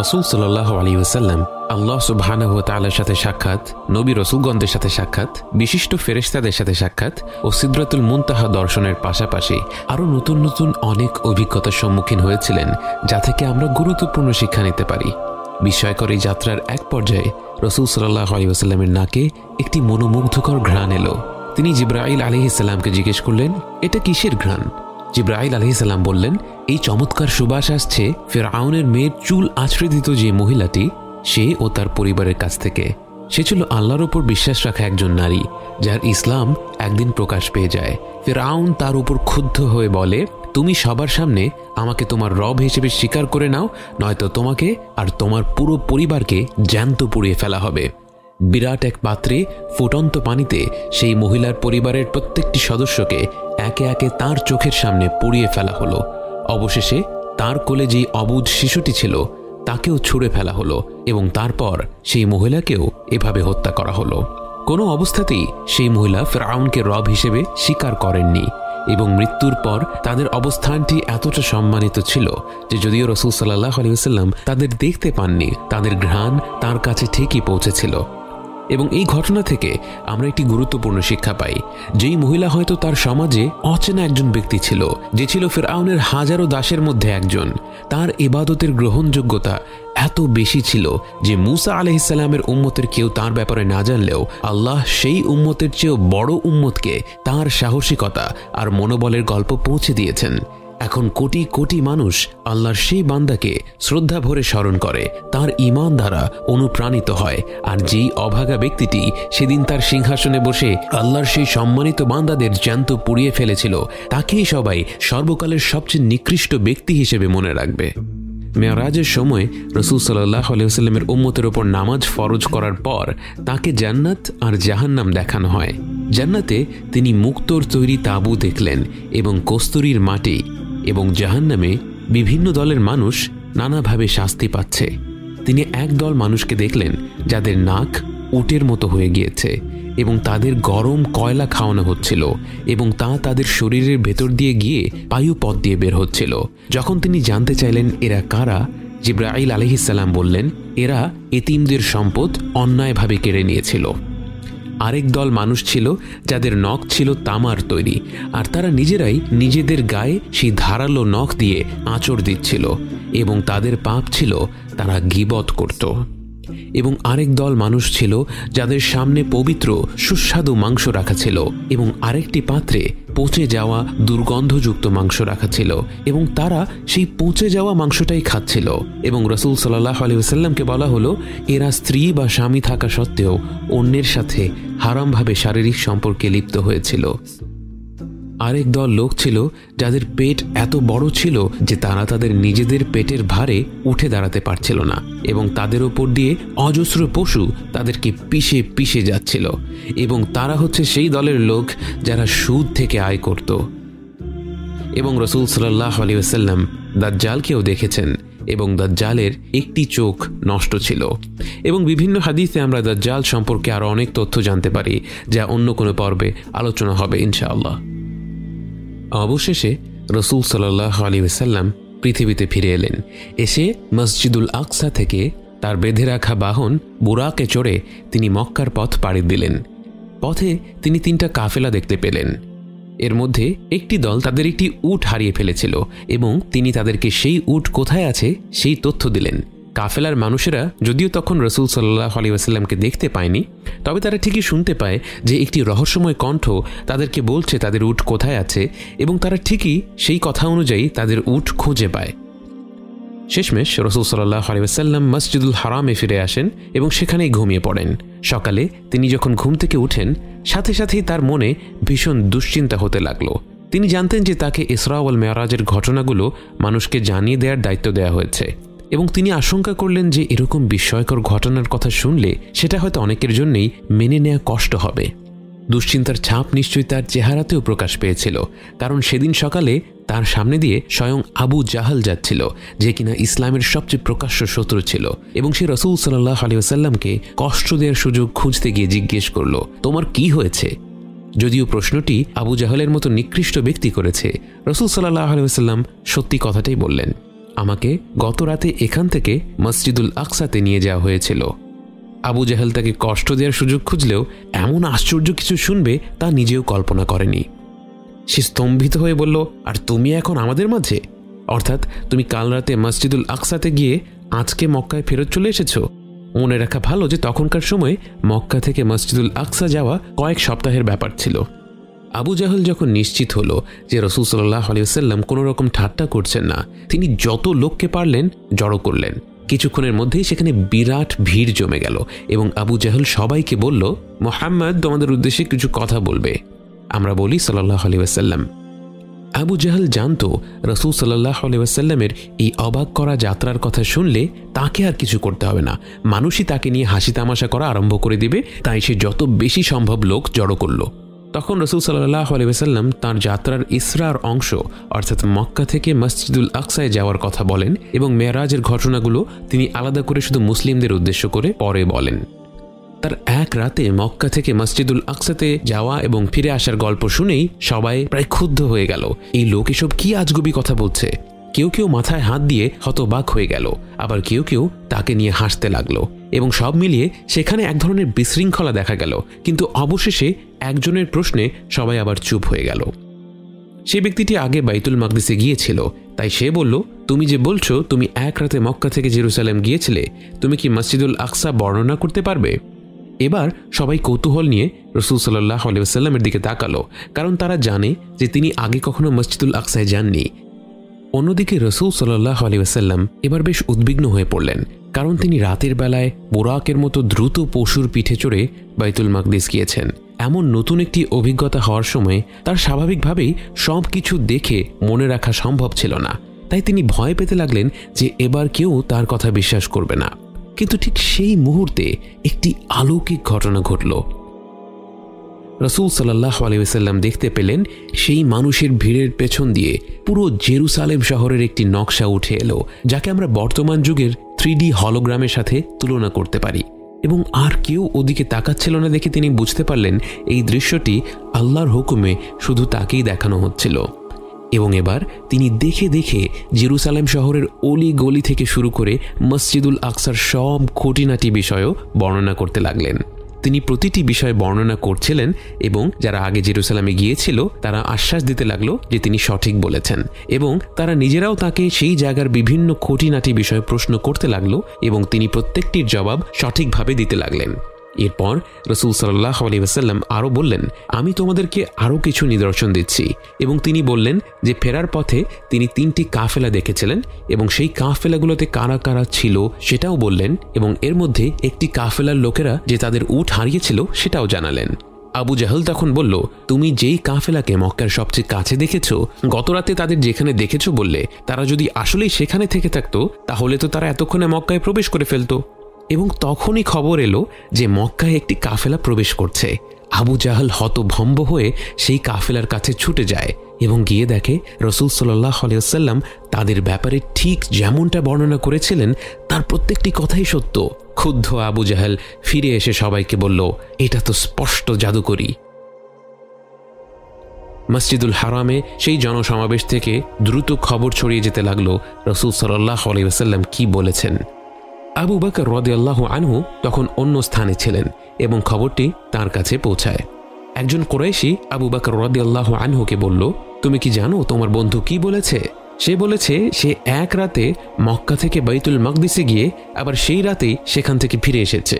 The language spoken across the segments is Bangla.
রসুল সাল্লাহ আলী ওসাল্লাম আল্লাহ সুবাহানহ তালার সাথে সাক্ষাৎ, নবী রসুলগন্ধের সাথে সাক্ষাৎ, বিশিষ্ট ফেরেস্তাদের সাথে সাক্ষাৎ ও সিদ্রাতুল মুনতাহা দর্শনের পাশাপাশি আরও নতুন নতুন অনেক অভিজ্ঞতার সম্মুখীন হয়েছিলেন যা থেকে আমরা গুরুত্বপূর্ণ শিক্ষা নিতে পারি। বিস্ময়কর এই যাত্রার এক পর্যায়ে রসুল সাল্লাহ আলী ওসাল্লামের নাকে একটি মনোমুগ্ধকর ঘ্রাণ এলো। তিনি জিব্রাইল আলি ইসলামকে জিজ্ঞেস করলেন, এটা কিসের ঘ্রাণ? জিব্রাহিল আলহিসাল্লাম বললেন, এই চমৎকার সুবাস আসছে ফের আউনের মেয়ের চুল আছড়ে দিত যে মহিলাটি, সে ও তার পরিবারের কাছ থেকে। সে ছিল আল্লাহর ওপর বিশ্বাস রাখা একজন নারী, যার ইসলাম একদিন প্রকাশ পেয়ে যায়। ফের আউন তার উপর ক্ষুব্ধ হয়ে বলে, তুমি সবার সামনে আমাকে তোমার রব হিসেবে স্বীকার করে নাও, নয়তো তোমাকে আর তোমার পুরো পরিবারকে জ্যান্ত পুড়িয়ে ফেলা হবে। বিরাট এক পাত্রে ফুটন্ত পানিতে সেই মহিলার পরিবারের প্রত্যেকটি সদস্যকে একে একে তার চোখের সামনে পুড়িয়ে ফেলা হলো। অবশেষে তার কোলে যেই অবুধ শিশুটি ছিল, তাকেও ছুঁড়ে ফেলা হলো এবং তারপর সেই মহিলাকেও এভাবে হত্যা করা হলো। কোনো অবস্থাতেই সেই মহিলা ফেরাউনকে রব হিসেবে স্বীকার করেননি এবং মৃত্যুর পর তাদের অবস্থানটি এতটা সম্মানিত ছিল যে যদিও রসুল সাল্লাহ আলিয়াল্লাম তাদের দেখতে পাননি, তাদের ঘ্রাণ তার কাছে ঠিকই পৌঁছেছিল। এবং এই ঘটনা থেকে আমরা একটি গুরুত্বপূর্ণ শিক্ষা পাই। যেই মহিলা হয়তো তার সমাজে অচেনা একজন ব্যক্তি ছিল, যে ছিল ফেরাউনের হাজারো দাসের মধ্যে একজন। তার এবাদতের গ্রহণযোগ্যতা এত বেশি ছিল যে মুসা আলহিসাল্লামের উম্মতের কেউ তার ব্যাপারে না জানলেও আল্লাহ সেই উম্মতের চেয়েও বড় উম্মতকে তার সাহসিকতা আর মনোবলের গল্প পৌঁছে দিয়েছেন। এখন কোটি কোটি মানুষ আল্লাহর সেই বান্দাকে শ্রদ্ধা ভরে স্মরণ করে। তার ইমান দ্বারা অনুপ্রাণিত হয়, আর যেই অভাগা ব্যক্তিটি সেদিন তার সিংহাসনে বসে আল্লাহর সেই সম্মানিত বান্দাদের জ্যান্ত পুড়িয়ে ফেলেছিল, তাকেই সবাই সর্বকালের সবচেয়ে নিকৃষ্ট ব্যক্তি হিসেবে মনে রাখবে। মেয়রাজের সময় রসুল সাল্লাহ আলিয়াল্লামের উম্মতের ওপর নামাজ ফরজ করার পর তাকে জান্নাত আর জাহান্নাম দেখানো হয়। জান্নাতে তিনি মুক্তর তৈরি তাঁবু দেখলেন এবং কস্তুরীর মাটি এবং জাহান্নামে বিভিন্ন দলের মানুষ নানাভাবে শাস্তি পাচ্ছে। তিনি এক দল মানুষকে দেখলেন, যাদের নাক উটের মতো হয়ে গিয়েছে এবং তাদের গরম কয়লা খাওয়ানো হচ্ছিল এবং তা তাদের শরীরের ভেতর দিয়ে গিয়ে পায়ু পথ দিয়ে বের হচ্ছিল। যখন তিনি জানতে চাইলেন এরা কারা, জিব্রাইল আলহিসাল্লাম বললেন, এরা এতিমদের সম্পদ অন্যায়ভাবে কেড়ে নিয়েছিল। আরেক দল মানুষ ছিল, যাদের নখ ছিল তামার তৈরি, আর তারা নিজেরাই নিজেদের গায়ে সেই ধারালো নখ দিয়ে আঁচড় দিচ্ছিল, এবং তাদের পাপ ছিল তারা গিবত করত। এবং আরেক দল মানুষ ছিল যাদের সামনে পবিত্র, সুস্বাদু মাংস রাখা ছিল এবং আরেকটি পাত্রে পচে যাওয়া দুর্গন্ধযুক্ত মাংস রাখা ছিল এবং তারা সেই পচে যাওয়া মাংসটাই খাচ্ছিল এবং রসুল সাল্লাহ আলিউসাল্লামকে বলা হলো, এরা স্ত্রী বা স্বামী থাকা সত্ত্বেও অন্যের সাথে হারামভাবে শারীরিক সম্পর্কে লিপ্ত হয়েছিল। আরেক দল লোক ছিল যাদের পেট এত বড় ছিল যে তারা তাদের নিজেদের পেটের ভারে উঠে দাঁড়াতে পারছিল না এবং তাদের ওপর দিয়ে অজস্র পশু তাদেরকে পিষে পিষে যাচ্ছিল এবং তারা হচ্ছে সেই দলের লোক যারা সুদ থেকে আয় করত। এবং রসুল সাল্লাহ আলী আসাল্লাম দাজ্জালকেও দেখেছেন এবং দাজ্জালের একটি চোখ নষ্ট ছিল। এবং বিভিন্ন হাদিসে আমরা দাজ্জাল সম্পর্কে আরও অনেক তথ্য জানতে পারি যা অন্য কোনো পর্বে আলোচনা হবে ইনশাআল্লাহ। অবশেষে রসুল সাল্লাহ আলী পৃথিবীতে ফিরে এলেন। এসে মসজিদুল আকসা থেকে তার বেঁধে রাখা বাহন বুরাকে চড়ে তিনি মক্কার পথ পাড়ি দিলেন। পথে তিনি তিনটা কাফেলা দেখতে পেলেন। এর মধ্যে একটি দল তাদের একটি উট হারিয়ে ফেলেছিল এবং তিনি তাদেরকে সেই উট কোথায় আছে সেই তথ্য দিলেন। কাফেলার মানুষেরা যদিও তখন রসুল সাল্লাহ আলী আসাল্লামকে দেখতে পায়নি, তবে তারা ঠিকই শুনতে পায় যে একটি রহস্যময় কণ্ঠ তাদেরকে বলছে তাদের উট কোথায় আছে এবং তারা ঠিকই সেই কথা অনুযায়ী তাদের উট খুঁজে পায়। শেষমেশ রসুল সাল্লাহ আলিয়াল্লাম মসজিদুল হারামে ফিরে আসেন এবং সেখানেই ঘুমিয়ে পড়েন। সকালে তিনি যখন ঘুম থেকে উঠেন, সাথে সাথেই তার মনে ভীষণ দুশ্চিন্তা হতে লাগল। তিনি জানতেন যে তাকে ইসরাওয়াল মেয়ারাজের ঘটনাগুলো মানুষকে জানিয়ে দেওয়ার দায়িত্ব দেওয়া হয়েছে। এবং তিনি আশঙ্কা করলেন যে এরকম বিস্ময়কর ঘটনার কথা শুনলে সেটা হয়তো অনেকের জন্যই মেনে নেওয়া কষ্ট হবে। দুশ্চিন্তার ছাপ নিশ্চয়ই তার চেহারাতেও প্রকাশ পেয়েছিল, কারণ সেদিন সকালে তার সামনে দিয়ে স্বয়ং আবু জাহাল যাচ্ছিল, যে কিনা ইসলামের সবচেয়ে প্রকাশ্য শত্রু ছিল, এবং সে রসুল সাল্লাহ আলিয়াল্লামকে কষ্ট দেওয়ার সুযোগ খুঁজতে গিয়ে জিজ্ঞেস করল, তোমার কি হয়েছে? যদিও প্রশ্নটি আবু জাহালের মতো নিকৃষ্ট ব্যক্তি করেছে, রসুল সাল্লাহ আলিয়াল্লাম সত্যি কথাটাই বললেন। আমাকে গত রাতে এখান থেকে মসজিদুল আকসাতে নিয়ে যাওয়া হয়েছিল। আবু জাহেল তাকে কষ্ট দেওয়ার সুযোগ খুঁজলেও এমন আশ্চর্য কিছু শুনবে তা নিজেও কল্পনা করেনি। সে স্তম্ভিত হয়ে বলল, আর তুমি এখন আমাদের মাঝে? অর্থাৎ তুমি কাল রাতে মসজিদুল আকসাতে গিয়ে আজকে মক্কায় ফেরত চলে এসেছ? মনে রাখা ভালো যে তখনকার সময় মক্কা থেকে মসজিদুল আকসা যাওয়া কয়েক সপ্তাহের ব্যাপার ছিল। আবু জাহল যখন নিশ্চিত হলো যে রসুল সাল্লাহ আলিয়াল্লাম কোনো রকম ঠাট্টা করছেন না, তিনি যত লোককে পারলেন জড়ো করলেন। কিছুক্ষণের মধ্যেই সেখানে বিরাট ভিড় জমে গেল এবং আবু জাহল সবাইকে বলল, মোহাম্মদ, তোমাদের উদ্দেশ্যে কিছু কথা বলবে। আমরা বলি সাল্লাহ আলিয়াল্লাম আবু জাহাল জানত রসুল সাল্লাহ আলিয়াসাল্লামের এই অবাক করা যাত্রার কথা শুনলে তাকে আর কিছু করতে হবে না। মানুষই তাকে নিয়ে হাসি তামাশা করা আরম্ভ করে দিবে, তাই সে যত বেশি সম্ভব লোক জড়ো করল। তখন রসুল সাল্লাহ আলিয়াসাল্লাম তাঁর যাত্রার ইসরার অংশ, অর্থাৎ মক্কা থেকে মসজিদুল আকসায় যাওয়ার কথা বলেন এবং মেয়ারাজের ঘটনাগুলো তিনি আলাদা করে শুধু মুসলিমদের উদ্দেশ্য করে পরে বলেন। তার এক রাতে মক্কা থেকে মসজিদুল আকসাতে যাওয়া এবং ফিরে আসার গল্প শুনেই সবাই প্রায় ক্ষুব্ধ হয়ে গেল। এই লোক এসব কি আজগুবি কথা বলছে? কেউ কেউ মাথায় হাত দিয়ে হতবাক হয়ে গেল, আবার কেউ কেউ তাকে নিয়ে হাসতে লাগল এবং সব মিলিয়ে সেখানে এক ধরনের বিশৃঙ্খলা দেখা গেল। কিন্তু অবশেষে একজনের প্রশ্নে সবাই আবার চুপ হয়ে গেল। সে ব্যক্তিটি আগে বাইতুল মাকদিসে গিয়েছিল, তাই সে বলল, তুমি যে বলছো, তুমি এক রাতে মক্কা থেকে জেরুসালেম গিয়েছিলে, তুমি কি মসজিদুল আকসা বর্ণনা করতে পারবে? এবার সবাই কৌতূহল নিয়ে রসুল সাল্লাহ আলিয়াস্লামের দিকে তাকালো, কারণ তারা জানে যে তিনি আগে কখনো মসজিদুল আকসায় যাননি। অন্যদিকে রসুল সাল্লাহ আলিয়াস্লাম এবার বেশ উদ্বিগ্ন হয়ে পড়লেন, কারণ তিনি রাতের বেলায় বোরাকের মতো দ্রুত পশুর পিঠে চড়ে বাইতুল মাকদিস গিয়েছেন। এমন নতুন একটি অভিজ্ঞতা হওয়ার সময় তার স্বাভাবিকভাবেই সব কিছু দেখে মনে রাখা সম্ভব ছিল না। তাই তিনি ভয় পেতে লাগলেন যে এবার কেউ তার কথা বিশ্বাস করবে না। কিন্তু ঠিক সেই মুহূর্তে একটি আলৌকিক ঘটনা ঘটল। রসুল সাল্লাহ আলিয়াল্লাম দেখতে পেলেন সেই মানুষের ভিড়ের পেছন দিয়ে পুরো জেরুসালেম শহরের একটি নকশা উঠে এলো, যাকে আমরা বর্তমান যুগের থ্রি হলোগ্রামের সাথে তুলনা করতে পারি। এবং আর কেউ ওদিকে তাকাচ্ছিল না দেখে তিনি বুঝতে পারলেন এই দৃশ্যটি আল্লাহর হুকুমে শুধু তাকেই দেখানো হচ্ছিল। এবং এবার তিনি দেখে দেখে জেরুসালেম শহরের অলি গলি থেকে শুরু করে মসজিদুল আকসার সব খুঁটিনাটি বিষয়ও বর্ণনা করতে লাগলেন। তিনি প্রতিটি বিষয় বর্ণনা করছিলেন এবং যারা আগে জেরুসালামে গিয়েছিল, তারা আশ্বাস দিতে লাগল যে তিনি সঠিক বলেছেন এবং তারা নিজেরাও তাকে সেই জায়গার বিভিন্ন খুঁটিনাটি বিষয়ে প্রশ্ন করতে লাগল এবং তিনি প্রত্যেকটির জবাব সঠিকভাবে দিতে লাগলেন। এরপর রসুল সাল্লাহ আলী ওসাল্লাম আরও বললেন, আমি তোমাদেরকে আরও কিছু নিদর্শন দিচ্ছি। এবং তিনি বললেন যে, ফেরার পথে তিনি তিনটি কাফেলা দেখেছিলেন এবং সেই কাফেলাগুলোতে কারা কারা ছিল সেটাও বললেন এবং এর মধ্যে একটি কাফেলার লোকেরা যে তাদের উঠ হারিয়েছিল সেটাও জানালেন। আবু জাহল তখন বলল, তুমি যেই কাফেলাকে মক্কার সবচেয়ে কাছে দেখেছ গতরাতে তাদের যেখানে দেখেছ বললে, তারা যদি আসলেই সেখানে থেকে থাকতো, তাহলে তো তারা এতক্ষণে মক্কায় প্রবেশ করে ফেলতো। এবং তখনই খবর এলো যে মক্কায় একটি কাফেলা প্রবেশ করছে। আবু জাহাল হতভম্ব হয়ে সেই কাফেলার কাছে ছুটে যায় এবং গিয়ে দেখে রসুল সাল্লাহ আলিয়াল্লাম তাদের ব্যাপারে ঠিক যেমনটা বর্ণনা করেছিলেন, তার প্রত্যেকটি কথাই সত্য। ক্ষুদ্ধ আবু জাহাল ফিরে এসে সবাইকে বলল, এটা তো স্পষ্ট জাদুকরি। মসজিদুল হারামে সেই জনসমাবেশ থেকে দ্রুত খবর ছড়িয়ে যেতে লাগল রসুল সাল্লাহ আলিয়াল্লাম কি বলেছেন। আবু বাকর রদিয়াল্লাহ আনহু তখন অন্য স্থানে ছিলেন এবং খবরটি তার কাছে পৌঁছায়। একজন কোরাইশি আবু বাকর রদিয়াল্লাহ আনহুকে বলল, তুমি কি জানো তোমার বন্ধু কি বলেছে? সে বলেছে, সে এক রাতে মক্কা থেকে বাইতুল মকদিসে গিয়ে আবার সেই রাতেই সেখান থেকে ফিরে এসেছে।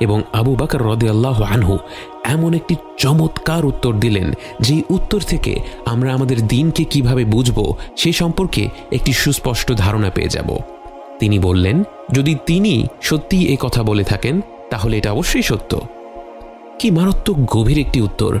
এবং আবু বাকর আল্লাহ আনহু এমন একটি চমৎকার উত্তর দিলেন, যেই উত্তর থেকে আমরা আমাদের দিনকে কীভাবে বুঝব সে সম্পর্কে একটি সুস্পষ্ট ধারণা পেয়ে যাব। তিনি বললেন, যদি তিনি সত্যিই এ কথা বলে থাকেন, তাহলে এটা অবশ্যই সত্য। কি মারাত্মক গভীর একটি উত্তর।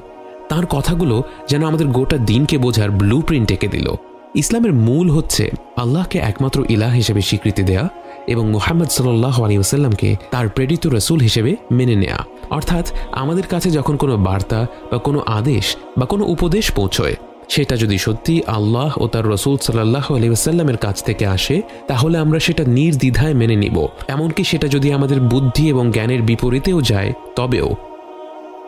তার কথাগুলো যেন আমাদের গোটা দিনকে বোঝার ব্লু প্রিন্ট এঁকে দিল। ইসলামের মূল হচ্ছে আল্লাহকে একমাত্র ইলাহ হিসেবে স্বীকৃতি দেয়া এবং মোহাম্মদ সাল্লাহ আলী ওসাল্লামকে তার প্রেরিত রসুল হিসেবে মেনে নেয়া। অর্থাৎ আমাদের কাছে যখন কোনো বার্তা বা কোনো আদেশ বা কোনো উপদেশ পৌঁছয় সেটা যদি সত্যি আল্লাহ ও তার রসুল সাল্লাহ আলিউসাল্লামের কাছ থেকে আসে, তাহলে আমরা সেটা নির্দ্বিধায় মেনে নিব। এমনকি সেটা যদি আমাদের বুদ্ধি এবং জ্ঞানের বিপরীতেও যায়, তবেও।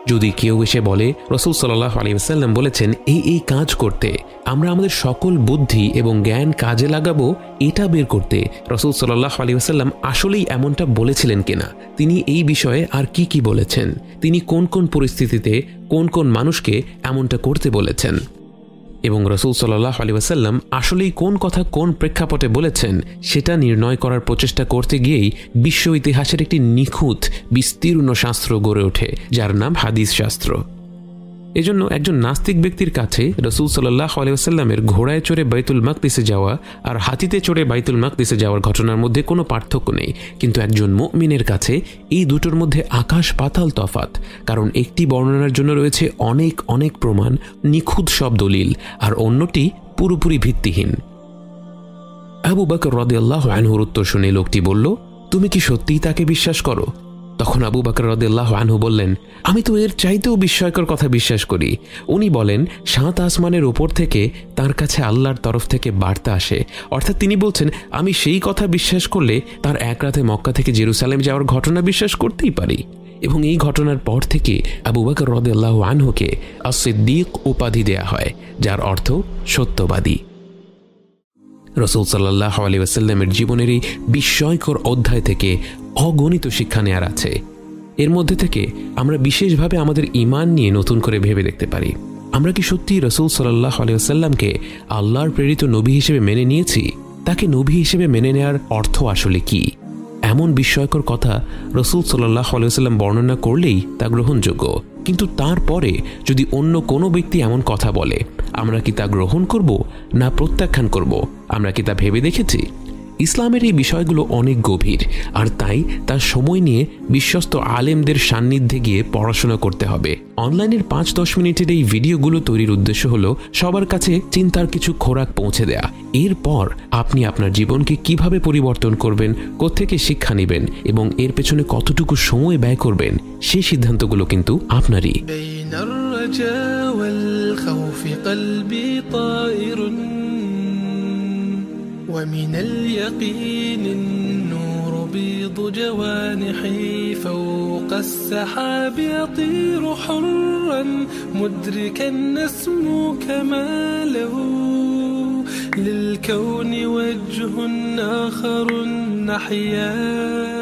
যদি কেউ এসে বলে, রসুল সাল্লাহ আলিয়াল্লাম বলেছেন, এই এই কাজ করতে, আমরা আমাদের সকল বুদ্ধি এবং জ্ঞান কাজে লাগাবো, এটা বের করতে, রসুল সাল্লাহ আলিয়াল্লাম আসলেই এমনটা বলেছিলেন কিনা? তিনি এই বিষয়ে আর কি কি বলেছেন? তিনি কোন কোন পরিস্থিতিতে কোন কোন মানুষকে এমনটা করতে বলেছেন? এবং রসুল সাল্লাহ আলী ওয়াসাল্লাম আসলেই কোন কথা কোন প্রেক্ষাপটে বলেছেন সেটা নির্ণয় করার প্রচেষ্টা করতে গিয়েই বিশ্ব ইতিহাসের একটি নিখুঁত, বিস্তীর্ণ শাস্ত্র গড়ে ওঠে, যার নাম হাদিস শাস্ত্র। এজন্য একজন নাস্তিক ব্যক্তির কাছে রসুল সাল্লাহ আলিয়াল্লামের ঘোড়ায় চড়ে বাইতুল মাকদিসে যাওয়া আর হাতিতে চড়ে বাইতুল মাকদিসে যাওয়ার ঘটনার মধ্যে কোনো পার্থক্য নেই। কিন্তু একজন মুমিনের কাছে এই দুটোর মধ্যে আকাশ পাতাল তফাত কারণ একটি বর্ণনার জন্য রয়েছে অনেক অনেক প্রমাণ, নিখুঁত সব দলিল, আর অন্যটি পুরোপুরি ভিত্তিহীন। আবু বাকর রদে আল্লাহ আনহুর উত্তর শুনে লোকটি বলল, তুমি কি সত্যিই তাকে বিশ্বাস করো? তখন আবু বাকর রদাল্লাহ আনহু বললেন, আমি তো এর চাইতেও বিস্ময়কর কথা বিশ্বাস করি। উনি বলেন, সাত আসমানের ওপর থেকে তার কাছে আল্লাহর তরফ থেকে বার্তা আসে। অর্থাৎ তিনি বলছেন, আমি সেই কথা বিশ্বাস করলে তার এক রাতে মক্কা থেকে জেরুসালেম যাওয়ার ঘটনা বিশ্বাস করতেই পারি। এবং এই ঘটনার পর থেকে আবু বাকর রদাল্লাহ আনহুকে আসিদ্দিক উপাধি দেয়া হয়, যার অর্থ সত্যবাদী। রসুল সাল্লাহ আলী ওয়াসাল্লামের জীবনের এই বিস্ময়কর অধ্যায় থেকে অগণিত শিক্ষা নেয়ার আছে। এর মধ্যে থেকে আমরা বিশেষভাবে আমাদের ইমান নিয়ে নতুন করে ভেবে দেখতে পারি। আমরা কি সত্যি রসুল সাল্লাহ আলিয়াল্লামকে আল্লাহর প্রেরিত নবী হিসেবে মেনে নিয়েছি? তাকে নবী হিসেবে মেনে নেয়ার অর্থ আসলে কি? এমন বিস্ময়কর কথা রসুল সাল্লাহ আলিয়াল্লাম বর্ণনা করলেই তা গ্রহণযোগ্য। কিন্তু তারপরে যদি অন্য কোনো ব্যক্তি এমন কথা বলে, আমরা কি তা গ্রহণ করব না প্রত্যাখ্যান করব? আমরা কি তা ভেবে দেখেছি? ইসলামের এই বিষয়গুলো অনেক গভীর, আর তাই তার সময় নিয়ে বিশ্বস্ত আলেমদের সান্নিধ্যে গিয়ে পড়াশোনা করতে হবে। অনলাইনের পাঁচ দশ মিনিটের এই ভিডিওগুলো তৈরির উদ্দেশ্য হলো সবার কাছে চিন্তার কিছু খোরাক পৌঁছে দেয়া। এরপর আপনি আপনার জীবনকে কীভাবে পরিবর্তন করবেন কোথেকে শিক্ষা নেবেন এবং এর পেছনে কতটুকু সময় ব্যয় করবেন সেই সিদ্ধান্তগুলো কিন্তু আপনারই। ومن اليقين النور بيض جوانحي فوق السحاب يطير حرا مدركا نسمو كماله للكون وجه آخر نحياه